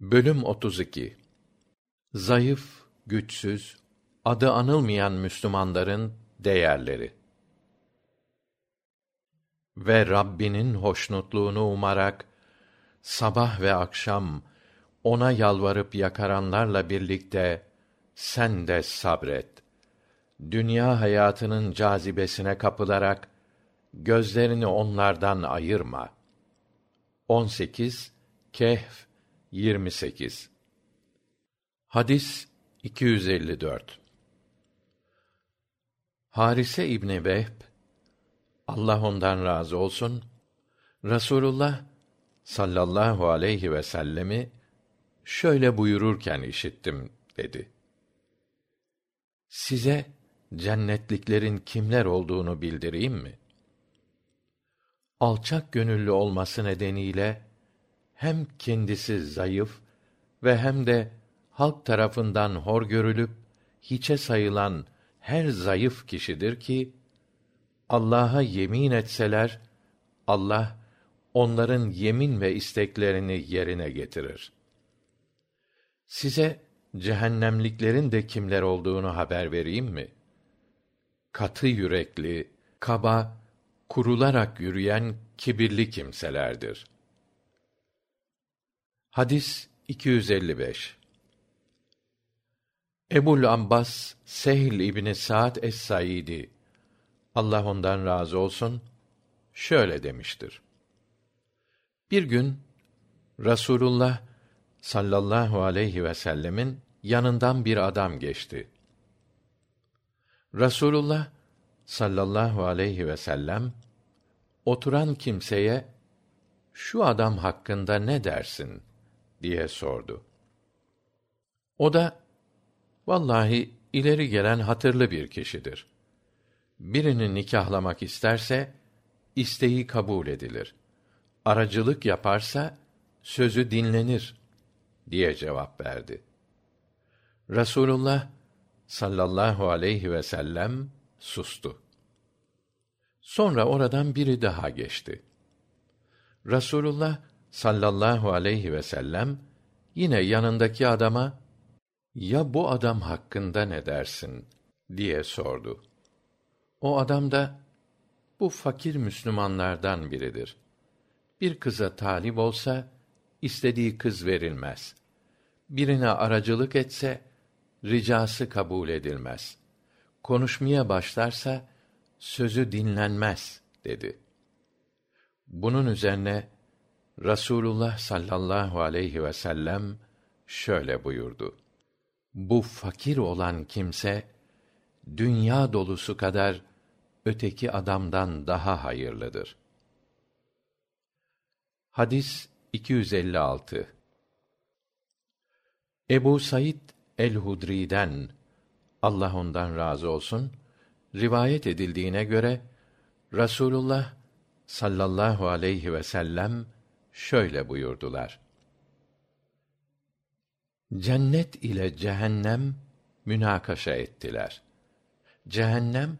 Bölüm 32 Zayıf, güçsüz, adı anılmayan Müslümanların değerleri ve Rabbinin hoşnutluğunu umarak sabah ve akşam ona yalvarıp yakaranlarla birlikte sen de sabret. Dünya hayatının cazibesine kapılarak gözlerini onlardan ayırma. 18 Kehf 28 Hadis 254 Harise İbni Vehb Allah ondan razı olsun Rasulullah sallallahu aleyhi ve sellemi şöyle buyururken işittim dedi. Size cennetliklerin kimler olduğunu bildireyim mi? Alçak gönüllü olması nedeniyle hem kendisi zayıf ve hem de halk tarafından hor görülüp hiçe sayılan her zayıf kişidir ki Allah'a yemin etseler Allah onların yemin ve isteklerini yerine getirir. Size cehennemliklerin de kimler olduğunu haber vereyim mi? Katı yürekli, kaba, kurularak yürüyen kibirli kimselerdir. Hadis 255 Ebul Ambas Sehl İbni Sa'd es-Saidi Allah ondan razı olsun şöyle demiştir. Bir gün Rasulullah sallallahu aleyhi ve sellemin yanından bir adam geçti. Rasulullah sallallahu aleyhi ve sellem oturan kimseye şu adam hakkında ne dersin diye sordu. O da vallahi ileri gelen hatırlı bir kişidir. Birini nikahlamak isterse isteği kabul edilir. Aracılık yaparsa sözü dinlenir diye cevap verdi. Rasulullah sallallahu aleyhi ve sellem sustu. Sonra oradan biri daha geçti. Rasulullah sallallahu aleyhi ve sellem yine yanındaki adama ya bu adam hakkında ne dersin diye sordu. O adam da bu fakir Müslümanlardan biridir. Bir kıza talip olsa istediği kız verilmez. Birine aracılık etse ricası kabul edilmez. Konuşmaya başlarsa sözü dinlenmez dedi. Bunun üzerine Rasulullah sallallahu aleyhi ve sellem şöyle buyurdu. Bu fakir olan kimse dünya dolusu kadar öteki adamdan daha hayırlıdır. Hadis 256 Ebu Said el-Hudri'den Allah ondan razı olsun rivayet edildiğine göre Rasulullah sallallahu aleyhi ve sellem şöyle buyurdular. Cennet ile cehennem münakaşa ettiler. Cehennem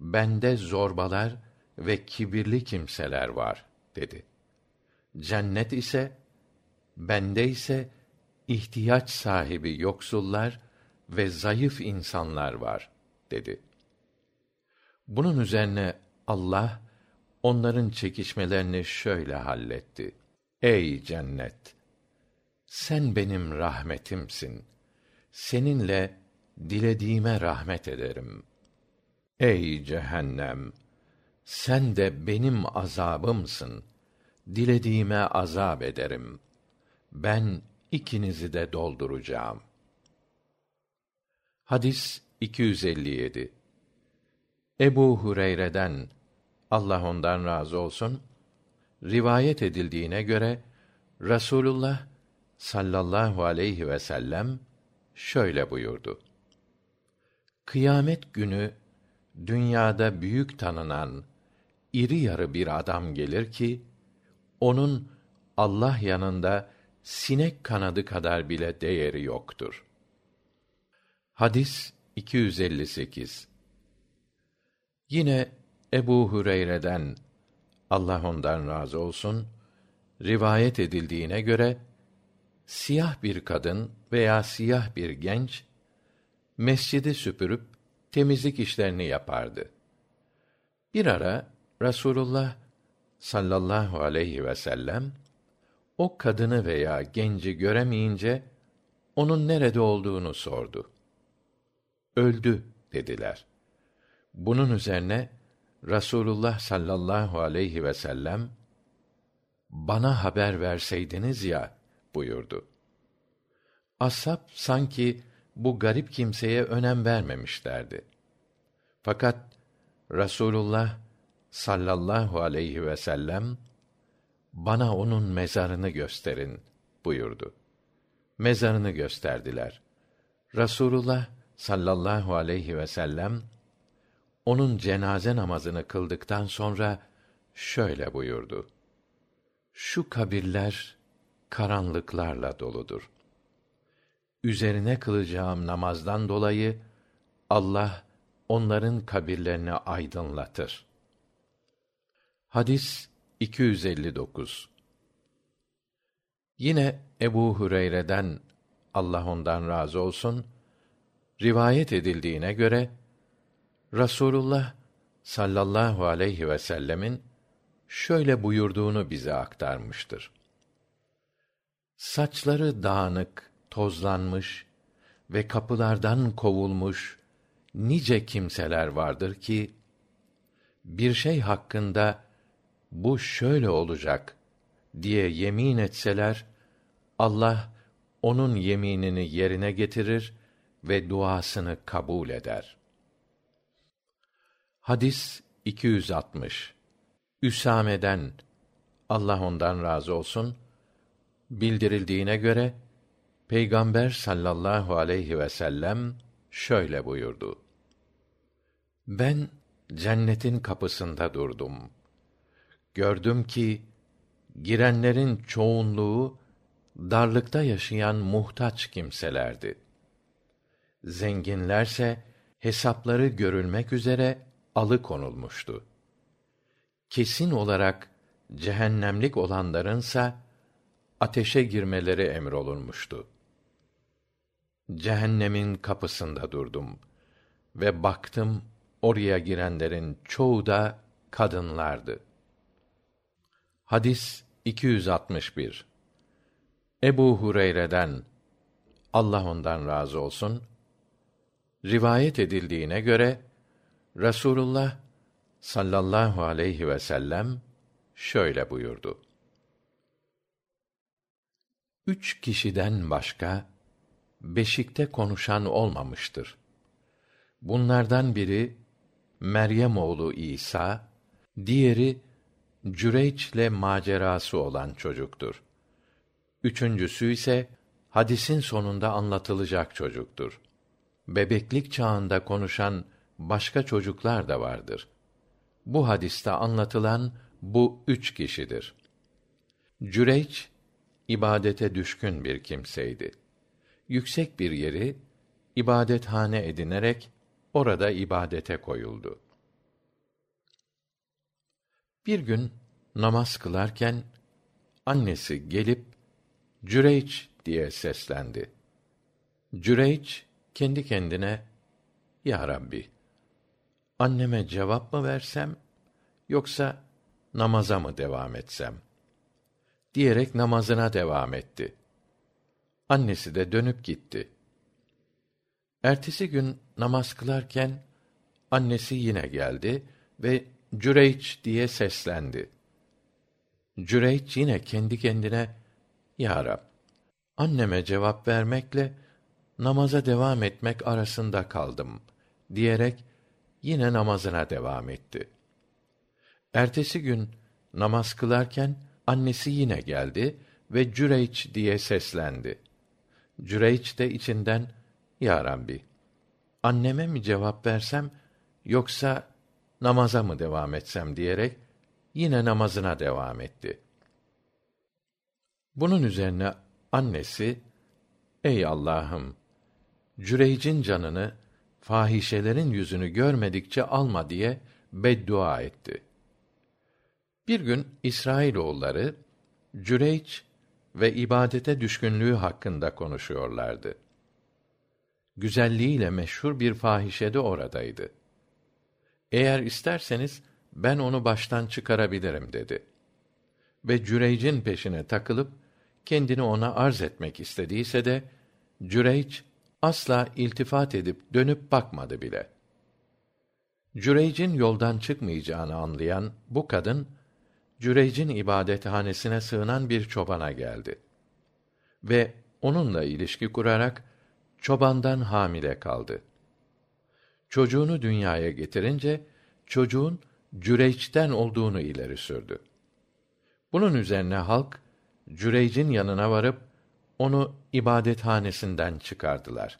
bende zorbalar ve kibirli kimseler var dedi. Cennet ise bende ise ihtiyaç sahibi yoksullar ve zayıf insanlar var dedi. Bunun üzerine Allah onların çekişmelerini şöyle halletti. Ey cennet! Sen benim rahmetimsin. Seninle dilediğime rahmet ederim. Ey cehennem! Sen de benim azabımsın. Dilediğime azap ederim. Ben ikinizi de dolduracağım. Hadis 257 Ebu Hureyre'den Allah ondan razı olsun rivayet edildiğine göre Rasulullah sallallahu aleyhi ve sellem şöyle buyurdu. Kıyamet günü dünyada büyük tanınan iri yarı bir adam gelir ki onun Allah yanında sinek kanadı kadar bile değeri yoktur. Hadis 258 Yine Ebu Hüreyre'den Allah ondan razı olsun rivayet edildiğine göre siyah bir kadın veya siyah bir genç mescidi süpürüp temizlik işlerini yapardı. Bir ara Rasulullah sallallahu aleyhi ve sellem o kadını veya genci göremeyince onun nerede olduğunu sordu. Öldü dediler. Bunun üzerine Rasulullah sallallahu aleyhi ve sellem bana haber verseydiniz ya buyurdu. Ashab sanki bu garip kimseye önem vermemişlerdi. Fakat Rasulullah sallallahu aleyhi ve sellem bana onun mezarını gösterin buyurdu. Mezarını gösterdiler. Rasulullah sallallahu aleyhi ve sellem onun cenaze namazını kıldıktan sonra şöyle buyurdu. Şu kabirler karanlıklarla doludur. Üzerine kılacağım namazdan dolayı Allah onların kabirlerini aydınlatır. Hadis 259 Yine Ebu Hureyre'den Allah ondan razı olsun rivayet edildiğine göre Rasulullah sallallahu aleyhi ve sellemin şöyle buyurduğunu bize aktarmıştır. Saçları dağınık, tozlanmış ve kapılardan kovulmuş nice kimseler vardır ki bir şey hakkında bu şöyle olacak diye yemin etseler Allah onun yeminini yerine getirir ve duasını kabul eder. Hadis 260. Üsame'den Allah ondan razı olsun bildirildiğine göre Peygamber sallallahu aleyhi ve sellem şöyle buyurdu. Ben cennetin kapısında durdum. Gördüm ki girenlerin çoğunluğu darlıkta yaşayan muhtaç kimselerdi. Zenginlerse hesapları görülmek üzere alıkonulmuştu. Kesin olarak cehennemlik olanlarınsa ateşe girmeleri emrolunmuştu. Cehennemin kapısında durdum ve baktım oraya girenlerin çoğu da kadınlardı. Hadis 261 Ebu Hureyre'den Allah ondan razı olsun rivayet edildiğine göre Rasulullah sallallahu aleyhi ve sellem şöyle buyurdu. Üç kişiden başka beşikte konuşan olmamıştır. Bunlardan biri Meryem oğlu İsa, diğeri Cüreyç'le macerası olan çocuktur. Üçüncüsü ise hadisin sonunda anlatılacak çocuktur. Bebeklik çağında konuşan başka çocuklar da vardır. Bu hadiste anlatılan bu üç kişidir. Cüreyç, ibadete düşkün bir kimseydi. Yüksek bir yeri, ibadethane edinerek, orada ibadete koyuldu. Bir gün namaz kılarken annesi gelip Cüreyç diye seslendi. Cüreyç kendi kendine Ya Rabbi anneme cevap mı versem yoksa namaza mı devam etsem diyerek namazına devam etti. Annesi de dönüp gitti. Ertesi gün namaz kılarken annesi yine geldi ve Cüreyç diye seslendi. Cüreyç yine kendi kendine Ya Rab, anneme cevap vermekle namaza devam etmek arasında kaldım diyerek yine namazına devam etti. Ertesi gün namaz kılarken annesi yine geldi ve Cüreyç diye seslendi. Cüreyç de içinden Ya Rabbi, anneme mi cevap versem yoksa namaza mı devam etsem diyerek yine namazına devam etti. Bunun üzerine annesi Ey Allah'ım Cüreyc'in canını fahişelerin yüzünü görmedikçe alma diye beddua etti. Bir gün İsrailoğulları Cüreyç ve ibadete düşkünlüğü hakkında konuşuyorlardı. Güzelliğiyle meşhur bir fahişe de oradaydı. Eğer isterseniz ben onu baştan çıkarabilirim dedi. Ve Cüreyc'in peşine takılıp kendini ona arz etmek istediyse de Cüreyc asla iltifat edip dönüp bakmadı bile. Cüreyc'in yoldan çıkmayacağını anlayan bu kadın Cüreyc'in ibadethanesine sığınan bir çobana geldi ve onunla ilişki kurarak çobandan hamile kaldı. Çocuğunu dünyaya getirince çocuğun Cüreyç'ten olduğunu ileri sürdü. Bunun üzerine halk Cüreyc'in yanına varıp onu ibadethanesinden çıkardılar.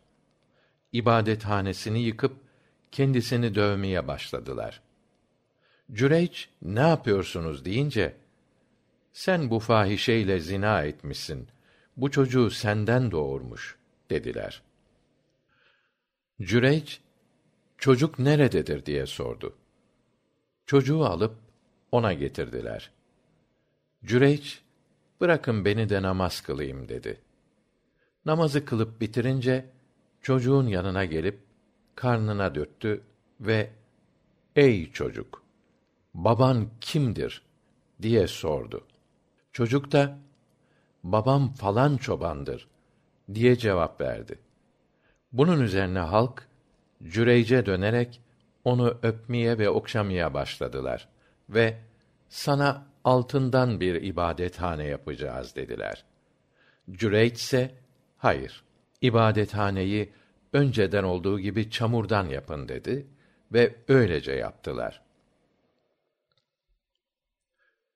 İbadethanesini yıkıp kendisini dövmeye başladılar. Cüreyç ne yapıyorsunuz deyince sen bu fahişeyle zina etmişsin. Bu çocuğu senden doğurmuş dediler. Cüreyç çocuk nerededir diye sordu. Çocuğu alıp ona getirdiler. Cüreyç bırakın beni de namaz kılayım dedi. Namazı kılıp bitirince çocuğun yanına gelip karnına dürttü ve ey çocuk baban kimdir diye sordu. Çocuk da babam falan çobandır diye cevap verdi. Bunun üzerine halk Cüreyce dönerek onu öpmeye ve okşamaya başladılar ve sana altından bir ibadethane yapacağız dediler. Cüreyç ise hayır ibadethaneyi önceden olduğu gibi çamurdan yapın dedi ve öylece yaptılar.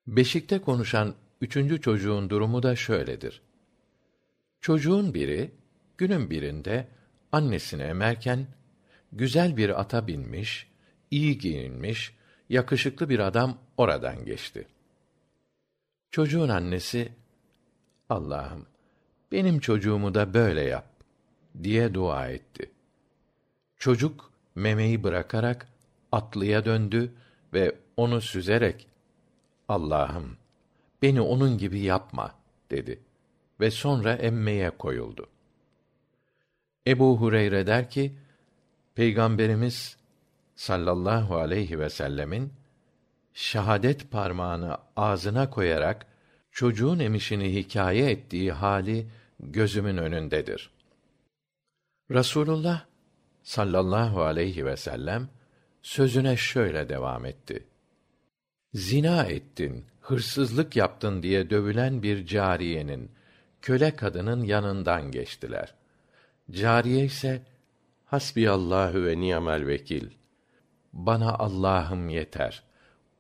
Beşikte konuşan üçüncü çocuğun durumu da şöyledir. Çocuğun biri günün birinde annesini emerken güzel bir ata binmiş, iyi giyinmiş, yakışıklı bir adam oradan geçti. Çocuğun annesi Allah'ım benim çocuğumu da böyle yap diye dua etti. Çocuk memeyi bırakarak atlıya döndü ve onu süzerek Allah'ım beni onun gibi yapma dedi ve sonra emmeye koyuldu. Ebu Hureyre der ki, Peygamberimiz sallallahu aleyhi ve sellemin şahadet parmağını ağzına koyarak çocuğun emişini hikaye ettiği hali gözümün önündedir. Rasulullah sallallahu aleyhi ve sellem sözüne şöyle devam etti. Zina ettin, hırsızlık yaptın diye dövülen bir cariyenin, köle kadının yanından geçtiler. Cariye ise Hasbiyallahu ve ni'mel vekil. Bana Allah'ım yeter.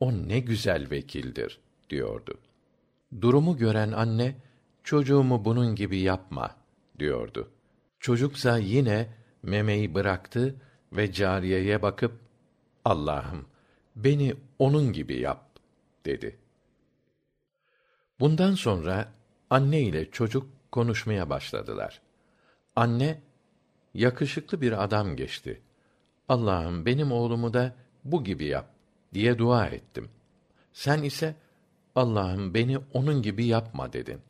O ne güzel vekildir diyordu. Durumu gören anne çocuğumu bunun gibi yapma diyordu. Çocuksa yine memeyi bıraktı ve cariyeye bakıp Allah'ım beni onun gibi yap dedi. Bundan sonra anne ile çocuk konuşmaya başladılar. Anne yakışıklı bir adam geçti. Allah'ım benim oğlumu da bu gibi yap diye dua ettim. Sen ise Allah'ım beni onun gibi yapma dedin.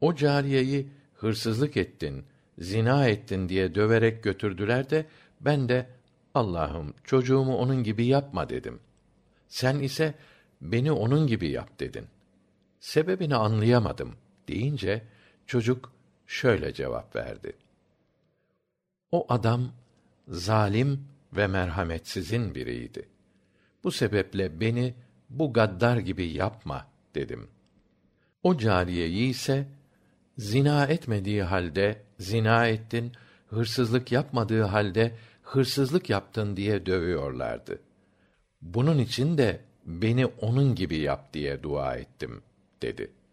O cariyeyi hırsızlık ettin, zina ettin diye döverek götürdüler de ben de Allah'ım çocuğumu onun gibi yapma dedim. Sen ise beni onun gibi yap dedin. Sebebini anlayamadım deyince çocuk şöyle cevap verdi. O adam zalim ve merhametsizin biriydi. Bu sebeple beni bu gaddar gibi yapma dedim. O cariyeyi ise zina etmediği halde zina ettin, hırsızlık yapmadığı halde hırsızlık yaptın diye dövüyorlardı. Bunun için de beni onun gibi yap diye dua ettim dedi.''